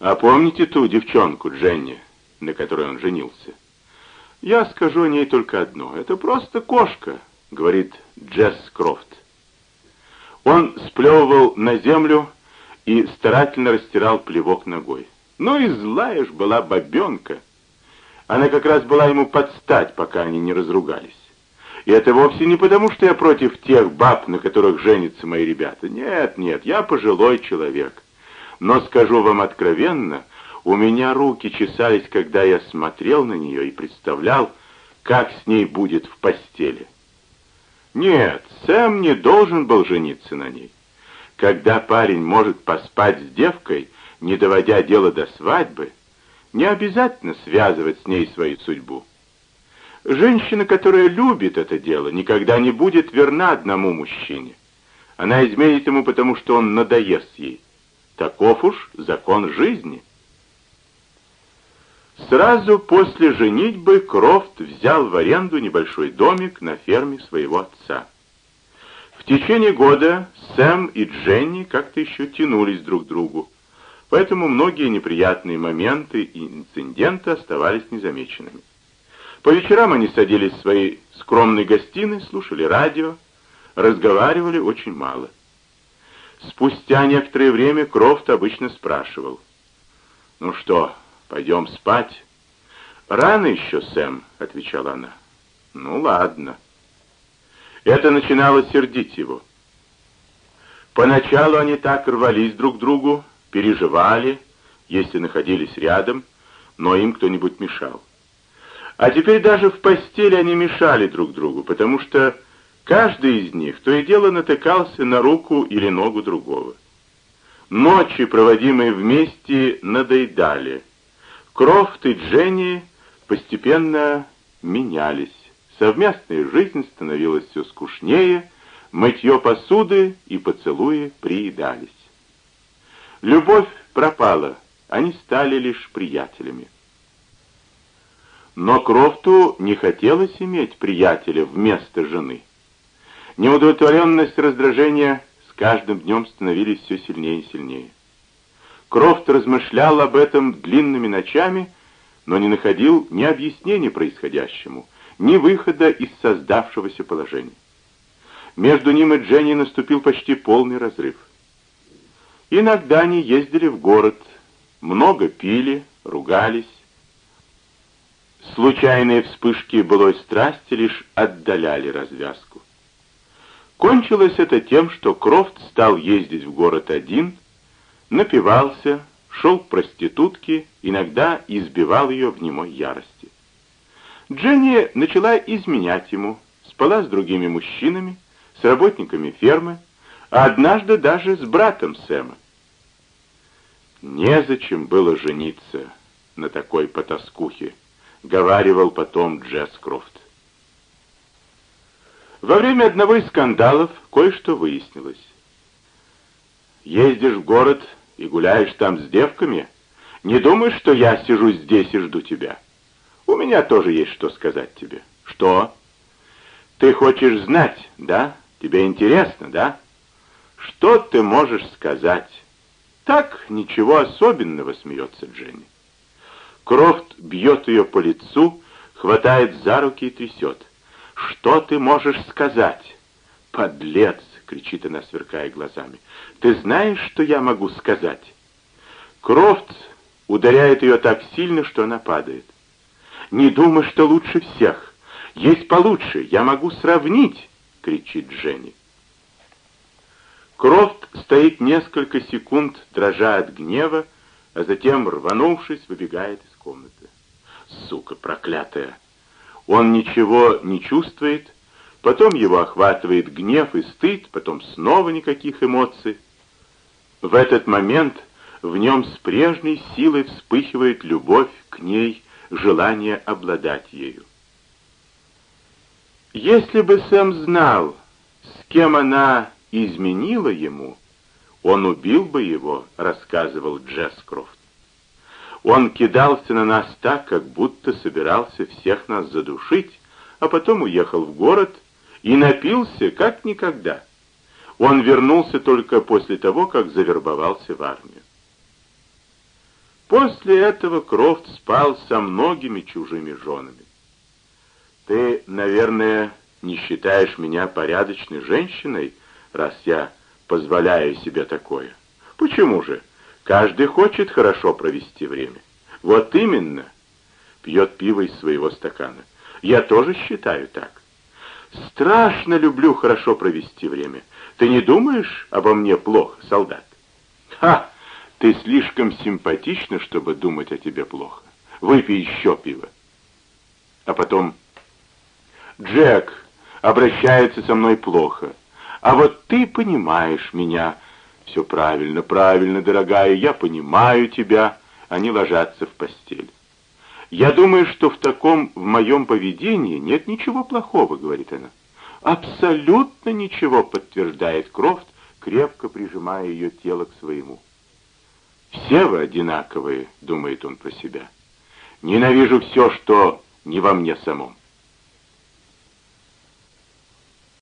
А помните ту девчонку, Дженни, на которой он женился? Я скажу о ней только одно. Это просто кошка, говорит Джесс Крофт. Он сплевывал на землю и старательно растирал плевок ногой. Ну и злая ж была бабенка. Она как раз была ему подстать, пока они не разругались. И это вовсе не потому, что я против тех баб, на которых женятся мои ребята. Нет, нет, я пожилой человек. Но скажу вам откровенно, у меня руки чесались, когда я смотрел на нее и представлял, как с ней будет в постели. Нет, Сэм не должен был жениться на ней. Когда парень может поспать с девкой, не доводя дело до свадьбы, не обязательно связывать с ней свою судьбу. Женщина, которая любит это дело, никогда не будет верна одному мужчине. Она изменит ему, потому что он надоест ей. Таков уж закон жизни. Сразу после женитьбы Крофт взял в аренду небольшой домик на ферме своего отца. В течение года Сэм и Дженни как-то еще тянулись друг к другу, поэтому многие неприятные моменты и инциденты оставались незамеченными. По вечерам они садились в своей скромной гостиной, слушали радио, разговаривали очень мало. Спустя некоторое время Крофт обычно спрашивал. «Ну что, пойдем спать?» «Рано еще, Сэм», — отвечала она. «Ну, ладно». Это начинало сердить его. Поначалу они так рвались друг к другу, переживали, если находились рядом, но им кто-нибудь мешал. А теперь даже в постели они мешали друг другу, потому что каждый из них то и дело натыкался на руку или ногу другого. Ночи, проводимые вместе, надоедали. Крофт и Дженни постепенно менялись. Совместная жизнь становилась все скучнее, мытье посуды и поцелуи приедались. Любовь пропала, они стали лишь приятелями. Но Крофту не хотелось иметь приятеля вместо жены. Неудовлетворенность и раздражение с каждым днем становились все сильнее и сильнее. Крофт размышлял об этом длинными ночами, но не находил ни объяснения происходящему, ни выхода из создавшегося положения. Между ним и Дженни наступил почти полный разрыв. Иногда они ездили в город, много пили, ругались, Случайные вспышки былой страсти лишь отдаляли развязку. Кончилось это тем, что Крофт стал ездить в город один, напивался, шел к проститутке, иногда избивал ее в немой ярости. Дженни начала изменять ему, спала с другими мужчинами, с работниками фермы, а однажды даже с братом Сэма. Незачем было жениться на такой потаскухе, — говаривал потом Джесс Крофт. Во время одного из скандалов кое-что выяснилось. «Ездишь в город и гуляешь там с девками? Не думаешь, что я сижу здесь и жду тебя? У меня тоже есть что сказать тебе». «Что?» «Ты хочешь знать, да? Тебе интересно, да?» «Что ты можешь сказать?» «Так, ничего особенного», — смеется Дженни. Крофт бьет ее по лицу, хватает за руки и трясет. «Что ты можешь сказать?» «Подлец!» — кричит она, сверкая глазами. «Ты знаешь, что я могу сказать?» Крофт ударяет ее так сильно, что она падает. «Не думай, что лучше всех. Есть получше. Я могу сравнить!» — кричит Дженни. Крофт стоит несколько секунд, дрожа от гнева, а затем, рванувшись, выбегает из комнаты. Сука проклятая! Он ничего не чувствует, потом его охватывает гнев и стыд, потом снова никаких эмоций. В этот момент в нем с прежней силой вспыхивает любовь к ней, желание обладать ею. Если бы Сэм знал, с кем она изменила ему, он убил бы его, рассказывал Джескрофт. Он кидался на нас так, как будто собирался всех нас задушить, а потом уехал в город и напился, как никогда. Он вернулся только после того, как завербовался в армию. После этого Крофт спал со многими чужими женами. Ты, наверное, не считаешь меня порядочной женщиной, раз я позволяю себе такое. Почему же? Каждый хочет хорошо провести время. Вот именно. Пьет пиво из своего стакана. Я тоже считаю так. Страшно люблю хорошо провести время. Ты не думаешь обо мне плохо, солдат? Ха! Ты слишком симпатична, чтобы думать о тебе плохо. Выпей еще пиво. А потом... Джек обращается со мной плохо. А вот ты понимаешь меня. Все правильно, правильно, дорогая, я понимаю тебя. Они ложатся в постель. «Я думаю, что в таком, в моем поведении нет ничего плохого», — говорит она. «Абсолютно ничего», — подтверждает Крофт, крепко прижимая ее тело к своему. «Все вы одинаковые», — думает он про себя. «Ненавижу все, что не во мне самом».